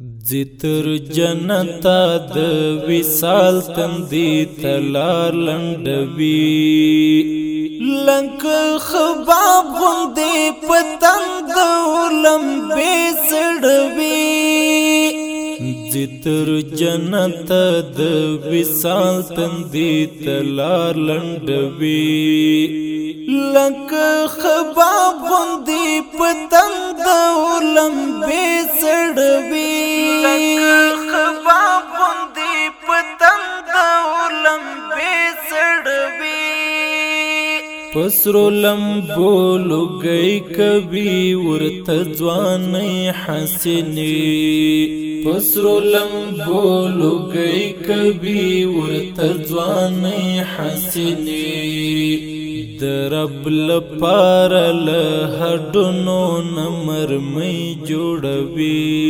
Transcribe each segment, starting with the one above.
زتر جنتا د وصال تندی تلار لنډوي لنک خباب غوندې پتند لمبې سړوي زتر جنتا د وصال تندی تلار لنډوي لک خباب غوندې پتند لمبې سړوي پسرو لمبو لګي کوي ورته ځواني حسني پسرو لمبو لګي کوي ورته ځواني حسني درب لپار له هډونو نمر مې جوړوي۔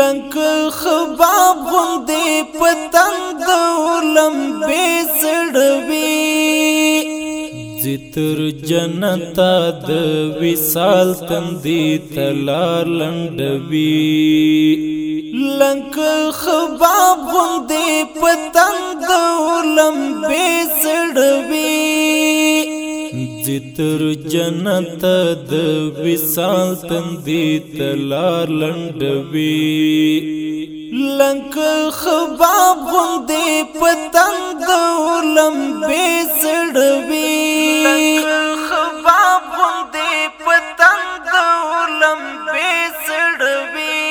لنک خباب غوندې پتنګ لمبې سړوي زتر جنتا د وصال تندي تلار لنډوي لنک خباب غوندې پتنګ لمبې سړوي زتر جنت د وصال تندي تلار لنډوي لنک خباب غوندې پتنګ لمبې سړوي لنک خباب سړوي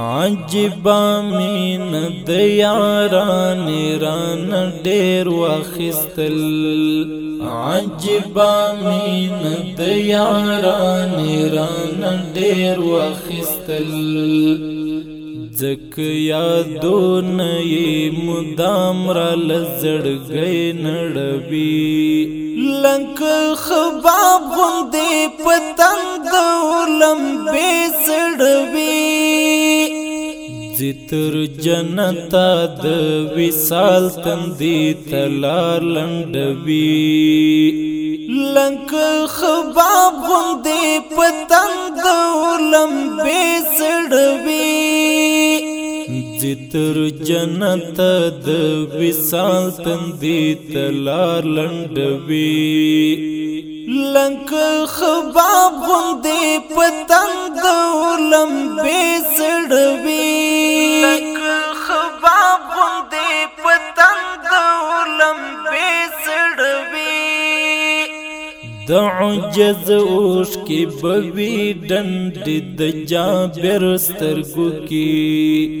عجبا مین د یاران ران ډیر واخستل عجبا مین د یاران ران ډیر واخستل زک یادون ی مدام را لزړګې نړوي لنک خباب غوندې پتنګ لمبې سړوي زتر جنتا د وصال تندي تلار لنډوي لنک خباب غوندې پتنګ لمبې سړوي زتر جنتا د وصال تندي تلار لنډوي لنک خباب غوندې پتنګ لمبې سړوي لنک خباب د عجز اوش کی بوی ډند د جابر سترګو کی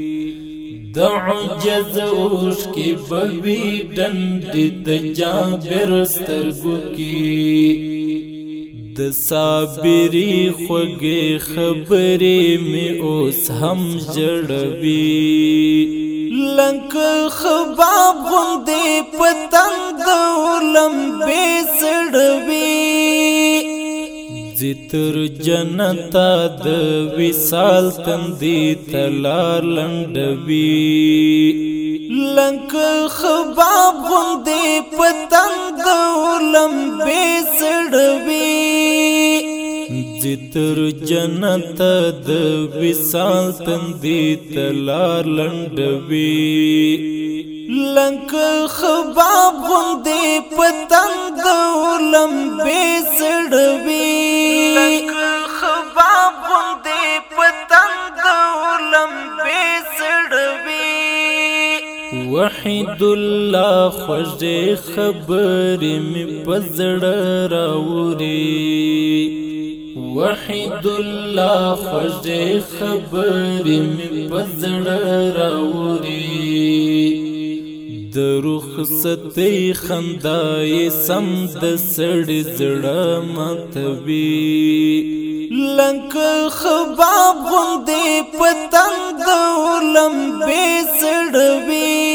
د عجز اوش کی بوی ډند د جابر سترګو کی۔ د صابری خوږې خبرې می اوس هم جړوي لنک خباب غوندې پتنګ لمبې سړوي زتر جنتا د وصال تندي تلار لنډوي لنک خباب غوندې پتنګ لمبې سړوي زتر جنت د وصال تندي تلار لنډوي لنک خباب غوندې پتنګ لمبې سړوي لنک خباب غوندې پتنګ لمبې سړوي وحید الله خوږې خبرې مې پزړه راوري وحید الله خوږې خبرې مې پزړه راوري د رخصتې خندای، سم د سړې زړه ماتوي. لنک خباب غوندې پتنګ لمبې سړوي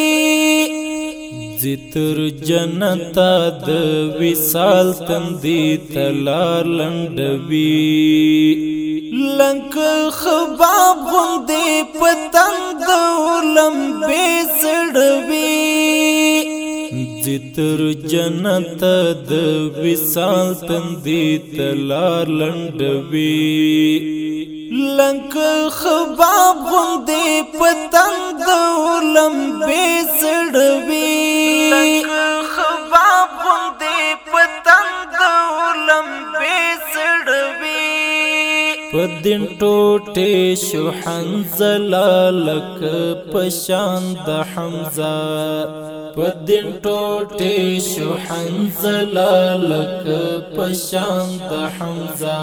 زتر جنتا د وصال تندي تلار لنډوي. لنک خباب غوندې پتنګ لمبې سړوي زتر جنت د وصال تندي تلار لنډوي لنک خباب غندې پتند لمبې سړوي لنک خباب غندې پتند لمبې سړوي پدین ټوټه شو حنزلا لک پشان د حمزه پدین ټوټه شو حنزلا لک پشان د حمزه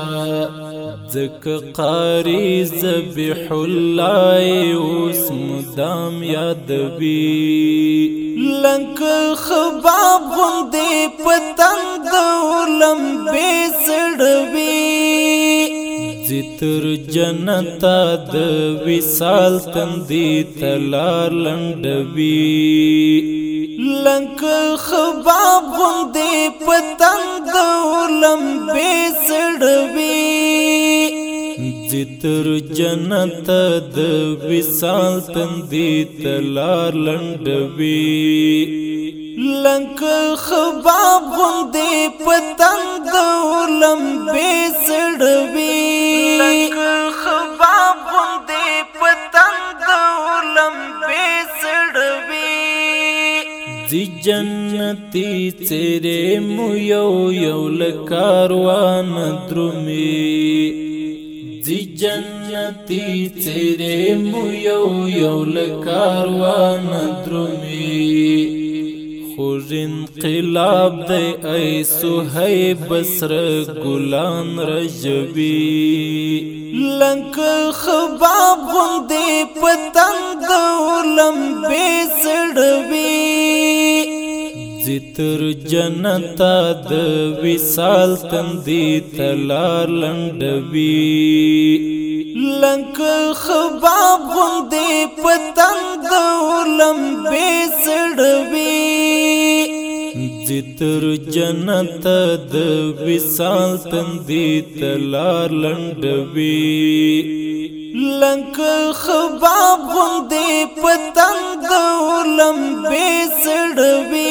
ذک قاری ذبح الله اوس مدام یاد بی لنک خباب غندې پتند لمبې سړوي زتر جنت د وصال تندې تلار لنډوي لنک خباب غندې پتند لمبې سړوي زتر جنت د وصال تندې تلار لنډوي لنک خباب غندې پتند لمبې سړوي زی جنتی تیرے مو یو یو لکاروان درومی زی جنتی تیرے مو یو یو لکاروان درومی خور انقلاب دے ای سوہی بسر گلان رجبی لنک خباب غندے پتند لمبے سڑوی زتر جنتا د وصال تندی تلار لنڈوی لنک خباب غندې پتند لمبې سړوي زتر جنت د وصال تندې تلار لنډوي لنک خباب غندې پتند لمبې سړوي